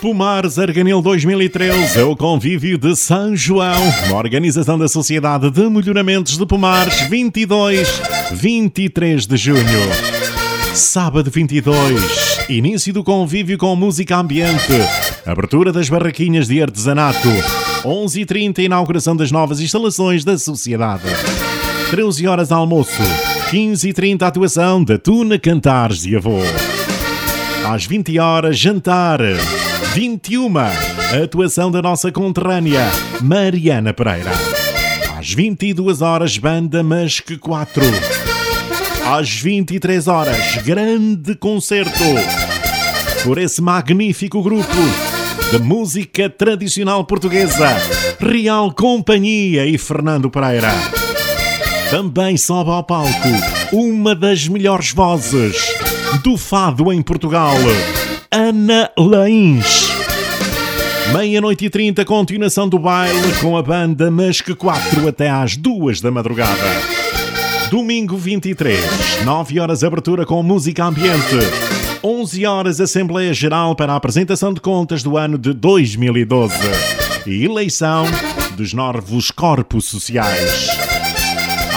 Pomares Arganil 2013 é o convívio de São João, uma organização da Sociedade de Melhoramentos de Pomares, 22, 23 de junho. Sábado 22, início do convívio com música ambiente, abertura das barraquinhas de artesanato, 11h30 inauguração das novas instalações da Sociedade. 13 horas almoço, 15h30 atuação da Tuna Cantares de Avô. Às 20 horas jantar, 21 atuação da nossa conterrânea Mariana Pereira. Às 22 horas banda Mas que 4. Às 23 horas grande concerto por esse magnífico grupo de música tradicional portuguesa Real Companhia e Fernando Pereira. Também sobe ao palco uma das melhores vozes do fado em Portugal, Ana Lains. Meia-noite e trinta, continuação do baile com a banda Mas que 4 até às duas da madrugada. Domingo 23, 9 horas abertura com música ambiente. 11 horas Assembleia Geral para a apresentação de contas do ano de 2012 e eleição dos novos corpos sociais.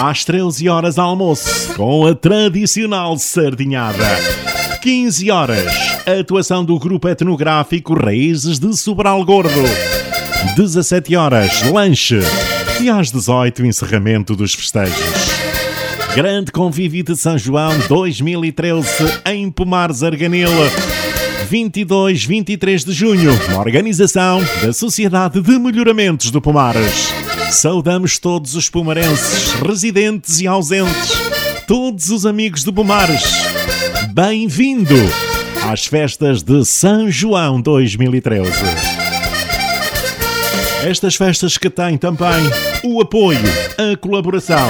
Às 13 horas almoço com a tradicional sardinhada. 15 horas atuação do grupo etnográfico Raízes de Sobral Gordo. 17 horas lanche e às 18 encerramento dos festejos. Grande convívio de São João 2013 em Pomares Arganil. 22, 23 de junho, uma organização da Sociedade de Melhoramentos do Pomares. Saudamos todos os pomarenses, residentes e ausentes, todos os amigos de Pomares. Bem-vindo às festas de São João 2013. Estas festas que têm também o apoio, a colaboração.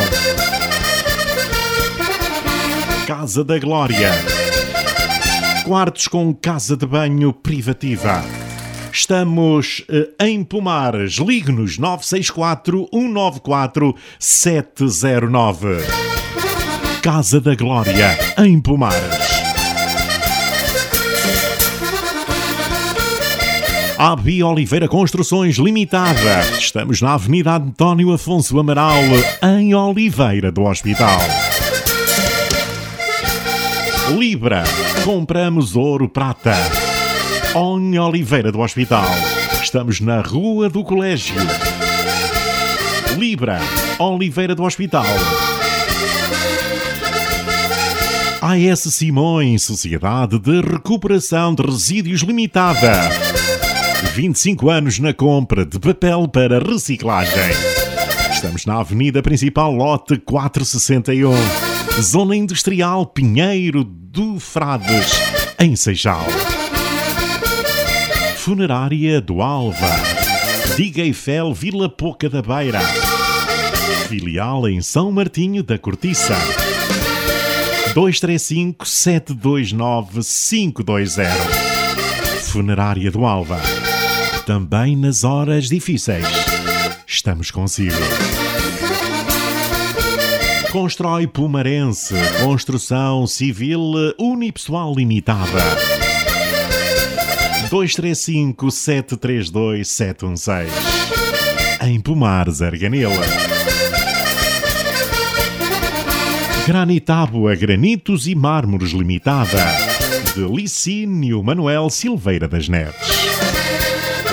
Casa da Glória. Quartos com casa de banho privativa. Estamos eh, em Pomares. Ligue-nos 964 194 709. Casa da Glória, em Pomares. AB Oliveira Construções Limitada. Estamos na Avenida António Afonso Amaral, em Oliveira do Hospital. Libra. Compramos ouro prata. On Oliveira do Hospital. Estamos na Rua do Colégio. Libra. Oliveira do Hospital. AS Simões, Sociedade de Recuperação de Resíduos Limitada. 25 anos na compra de papel para reciclagem. Estamos na Avenida Principal, lote 461. Zona Industrial Pinheiro do Frades, em Seixal. Funerária do Alva. Diga Eiffel Vila Pouca da Beira. Filial em São Martinho da Cortiça. 235 729 520. Funerária do Alva. Também nas horas difíceis. Estamos consigo. Constrói Pumarense, construção civil unipessoal limitada. 235 732 716 Em Pumares, Arganila. Granitábua Granitos e Mármores Limitada. De Licínio Manuel Silveira das Neves.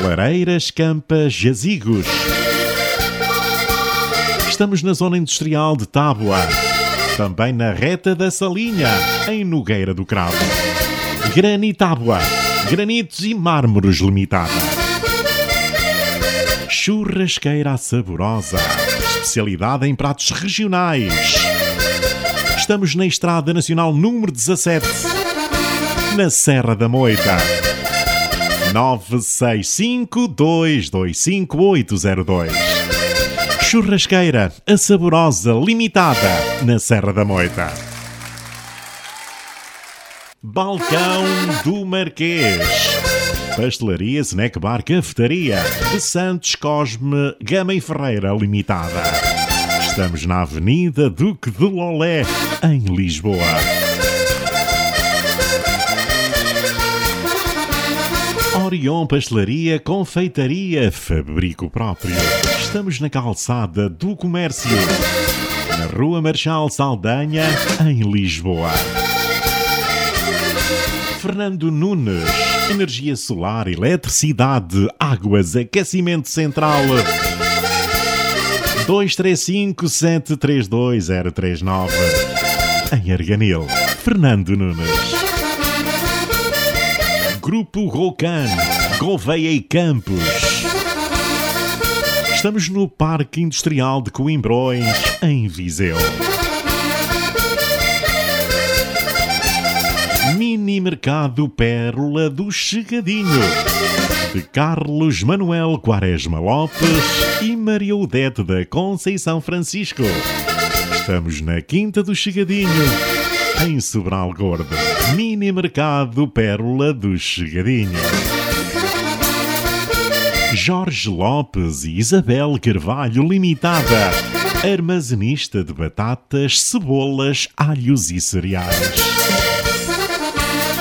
Lareiras, Campas, Jazigos. Estamos na zona industrial de Tábua. Também na reta da Salinha, em Nogueira do Cravo. Granitábua. Granitos e Mármores Limitada. Churrasqueira Saborosa. Especialidade em pratos regionais. Estamos na Estrada Nacional número 17, na Serra da Moita. 965-225-802. Churrasqueira, a saborosa, limitada, na Serra da Moita. Balcão do Marquês. Pastelaria, snack bar, cafetaria. De Santos Cosme, Gama e Ferreira Limitada. Estamos na Avenida Duque de Lolé, em Lisboa. Orion Pastelaria, Confeitaria, Fabrico Próprio. Estamos na calçada do comércio, na Rua Marchal Saldanha, em Lisboa. Fernando Nunes, energia solar, eletricidade, águas, aquecimento central. 235 732 039 em Arganil. Fernando Nunes. Grupo Rocan, Gouveia e Campos. Estamos no Parque Industrial de Coimbrões, em Viseu. Mini Mercado Pérola do Chegadinho. De Carlos Manuel Quaresma Lopes e Maria Odete da Conceição Francisco. Estamos na Quinta do Chegadinho, em Sobral Gordo. Mini Mercado Pérola do Chegadinho. Jorge Lopes e Isabel Carvalho Limitada. Armazenista de batatas, cebolas, alhos e cereais.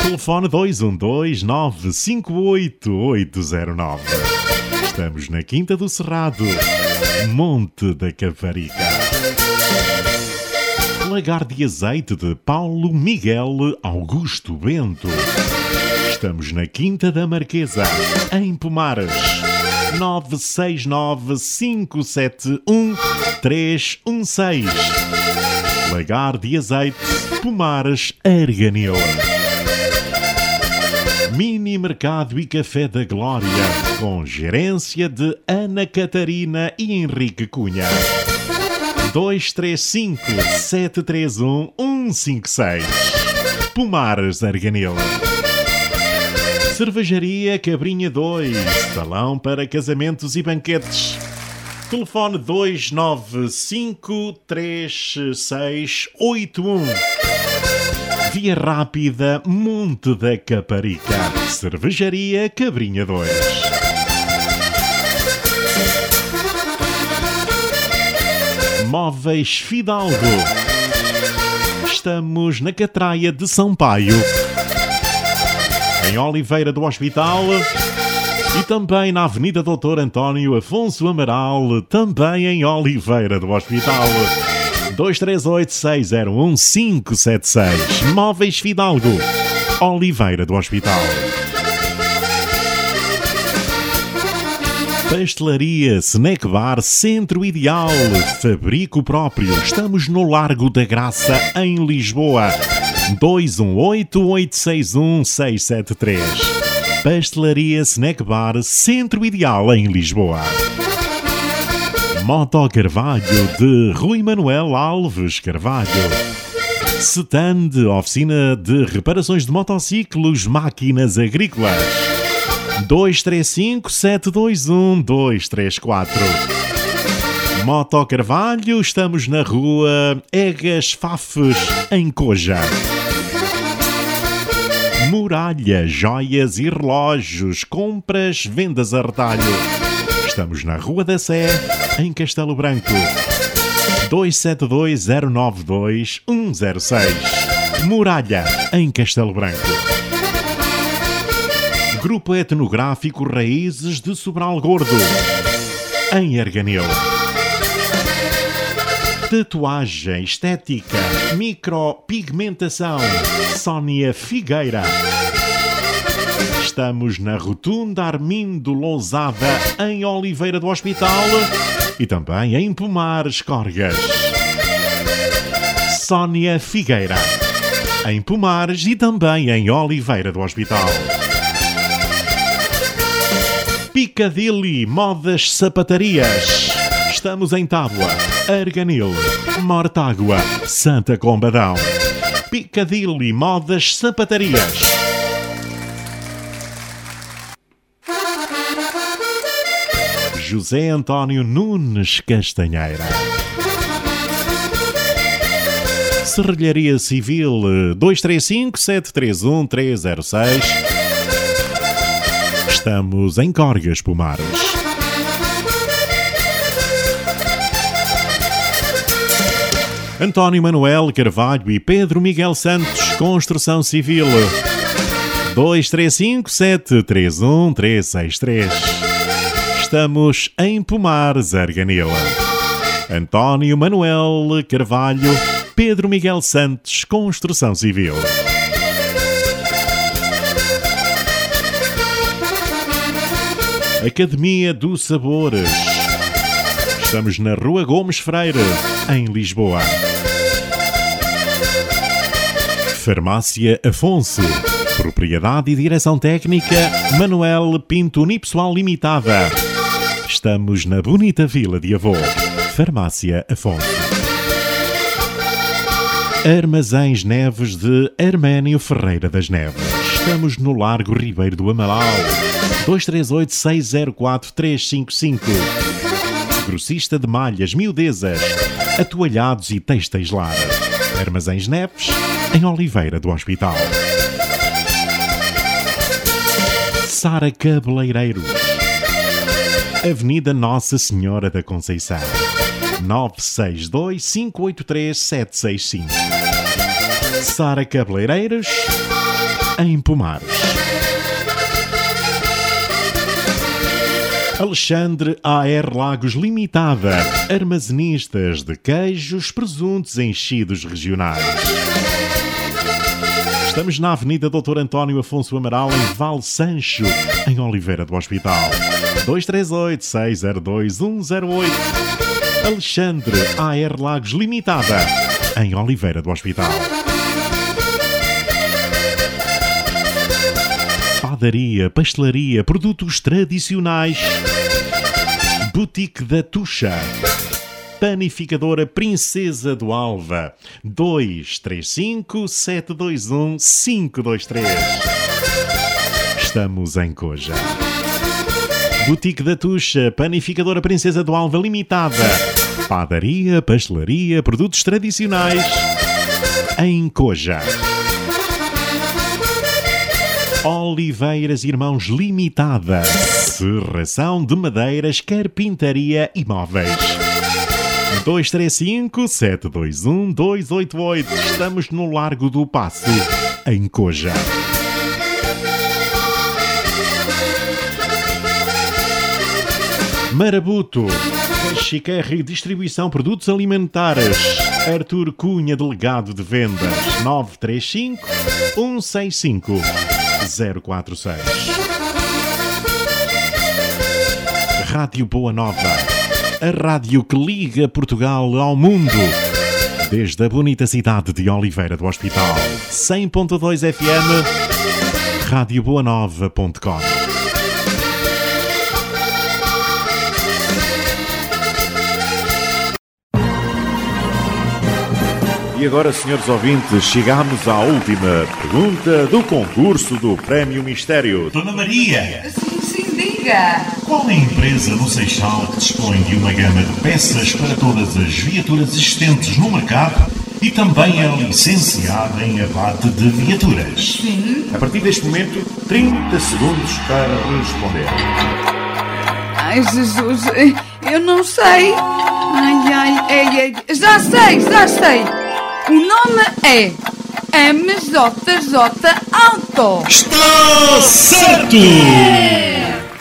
Telefone 212-958-809. Estamos na Quinta do Cerrado, Monte da Caparica. Lagar de azeite de Paulo Miguel Augusto Bento. Estamos na Quinta da Marquesa, em Pomares. 969-571-316. Lagar de azeite, Pomares, Arganil. Mini Mercado e Café da Glória, com gerência de Ana Catarina e Henrique Cunha. 235 731 156 Pomares Arganil. Cervejaria Cabrinha 2, salão para casamentos e banquetes. Telefone 295 3681 Via Rápida Monte da Caparica. Cervejaria Cabrinha 2. Móveis Fidalgo. Estamos na Catraia de São Paio. Em Oliveira do Hospital. E também na Avenida Doutor António Afonso Amaral, também em Oliveira do Hospital. 238-601-576. Móveis Fidalgo, Oliveira do Hospital. Pastelaria, Snack Bar, Centro Ideal, Fabrico Próprio. Estamos no Largo da Graça, em Lisboa. 218-861-673. Pastelaria, Snack Bar, Centro Ideal, em Lisboa. Moto Carvalho de Rui Manuel Alves Carvalho. Stand, oficina de reparações de motociclos, máquinas agrícolas. 235 721 234. Moto Carvalho, estamos na rua Egas Fafes, em Coja. Muralha, joias e relógios, compras, vendas a retalho. Estamos na Rua da Sé, em Castelo Branco. 272-092-106. Muralha, em Castelo Branco. Grupo Etnográfico Raízes de Sobral Gordo, em Arganil. Tatuagem, estética, micropigmentação, Sónia Figueira. Estamos na Rotunda Armindo Lousada, em Oliveira do Hospital e também em Pomares Corgas. Sónia Figueira, em Pomares e também em Oliveira do Hospital. Piccadilly Modas Sapatarias. Estamos em Tábua, Arganil, Mortágua, Santa Combadão. Piccadilly Modas Sapatarias. José António Nunes Castanheira. Serralharia Civil 235 731 306. Estamos em Corgas Pomares. António Manuel Carvalho e Pedro Miguel Santos, Construção Civil. 235 731 363. Estamos em Pomares, Arganila. António Manuel Carvalho, Pedro Miguel Santos, Construção Civil. Academia do Sabores. Estamos na Rua Gomes Freire, em Lisboa. Farmácia Afonso. Propriedade e direção técnica Manuel Pinto Unipessoal Limitada. Estamos na bonita vila de Avô. Farmácia Afonso. Armazéns Neves de Arménio Ferreira das Neves. Estamos no Largo Ribeiro do Amaral. 238 604 355. Grossista de malhas, miudezas, atualhados e têxteis lar. Armazéns Neves, em Oliveira do Hospital. Sara Cabeleireiros. Avenida Nossa Senhora da Conceição. 962 583 765. Sara Cabeleireiros, em Pomares. Alexandre AR Lagos Limitada, armazenistas de queijos, presuntos enchidos regionais. Estamos na Avenida Doutor António Afonso Amaral, em Val Sancho, em Oliveira do Hospital. 238 602 108. Alexandre AR Lagos Limitada, em Oliveira do Hospital. Padaria, pastelaria, produtos tradicionais. Boutique da Tuxa. Panificadora Princesa do Alva. 235 721 523. Estamos em Coja. Boutique da Tuxa, Panificadora Princesa do Alva Limitada. Padaria, pastelaria, produtos tradicionais. Em Coja. Oliveiras Irmãos Limitada. Serração de madeiras, carpintaria e móveis. 235 721 288. Estamos no Largo do Passo, em Coja. Marabuto. Chiquerre Distribuição Produtos Alimentares. Arthur Cunha, Delegado de Vendas. 935 165 046. Rádio Boa Nova. A rádio que liga Portugal ao mundo. Desde a bonita cidade de Oliveira do Hospital. 100.2 FM. radioboanova.com E agora, senhores ouvintes, chegamos à última pergunta do concurso do Prémio Mistério. Dona Maria! Sim, sim, diga! Qual é a empresa no Seixal que dispõe de uma gama de peças para todas as viaturas existentes no mercado e também é licenciada em abate de viaturas? Sim. A partir deste momento, 30 segundos para responder. Ai, Jesus, eu não sei. Ai, ai, ai, ai. Já sei, já sei. O nome é MJJ Auto. Está certo!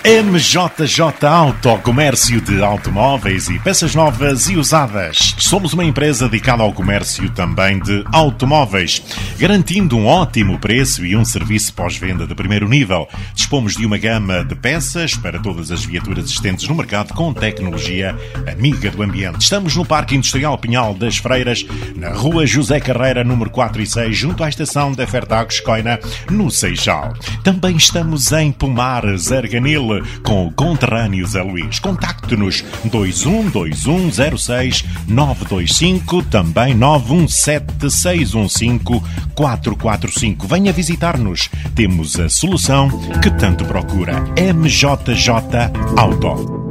MJJ Auto, comércio de automóveis e peças novas e usadas. Somos uma empresa dedicada ao comércio também de automóveis, garantindo um ótimo preço e um serviço pós-venda de primeiro nível. Dispomos de uma gama de peças para todas as viaturas existentes no mercado com tecnologia amiga do ambiente. Estamos no Parque Industrial Pinhal das Freiras, na Rua José Carreira, número 4 e 6, junto à estação da Fertagos Coina, no Seixal. Também estamos em Pomares, Arganil, com o conterrâneo Zé Luís. Contacte-nos 212106-925, também 917-615-445. Venha visitar-nos. Temos a solução que tanto procura. MJJ Auto.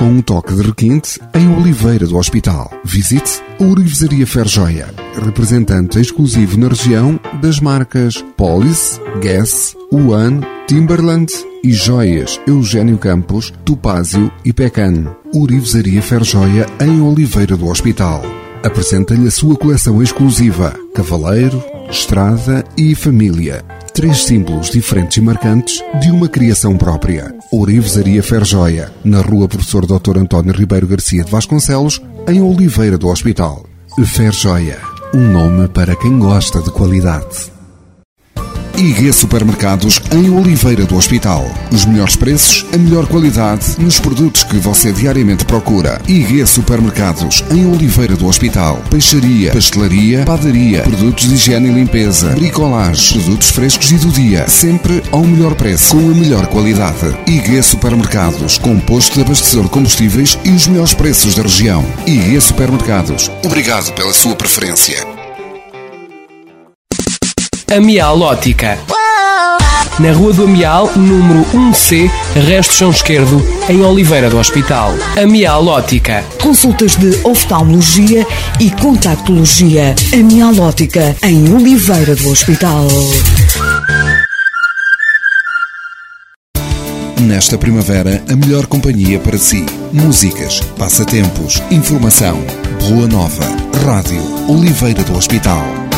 Com um toque de requinte em Oliveira do Hospital. Visite a Orivesaria Ferjoia, representante exclusivo na região das marcas Polis, Guess, One, Timberland e joias Eugênio Campos, Topázio e Pecan. Orivesaria Ferjoia em Oliveira do Hospital. apresenta-lhe a sua coleção exclusiva Cavaleiro, Estrada e Família. Três símbolos diferentes e marcantes de uma criação própria. Ourivesaria Ferjoia, na rua Professor Dr. António Ribeiro Garcia de Vasconcelos, em Oliveira do Hospital. Ferjoia, um nome para quem gosta de qualidade. IG Supermercados em Oliveira do Hospital. Os melhores preços, a melhor qualidade nos produtos que você diariamente procura. IG Supermercados em Oliveira do Hospital. Peixaria, pastelaria, padaria, produtos de higiene e limpeza, bricolage, produtos frescos e do dia, sempre ao melhor preço, com a melhor qualidade. IG Supermercados, composto de abastecedor de combustíveis e os melhores preços da região. IG Supermercados. Obrigado pela sua preferência. Amial Ótica. Na Rua do Amial, número 1C, resto chão esquerdo, em Oliveira do Hospital. Amial Ótica. Consultas de oftalmologia e contactologia. Amial Ótica, em Oliveira do Hospital. Nesta primavera, a melhor companhia para si. Músicas, passatempos, informação. Boa Nova. Rádio Oliveira do Hospital.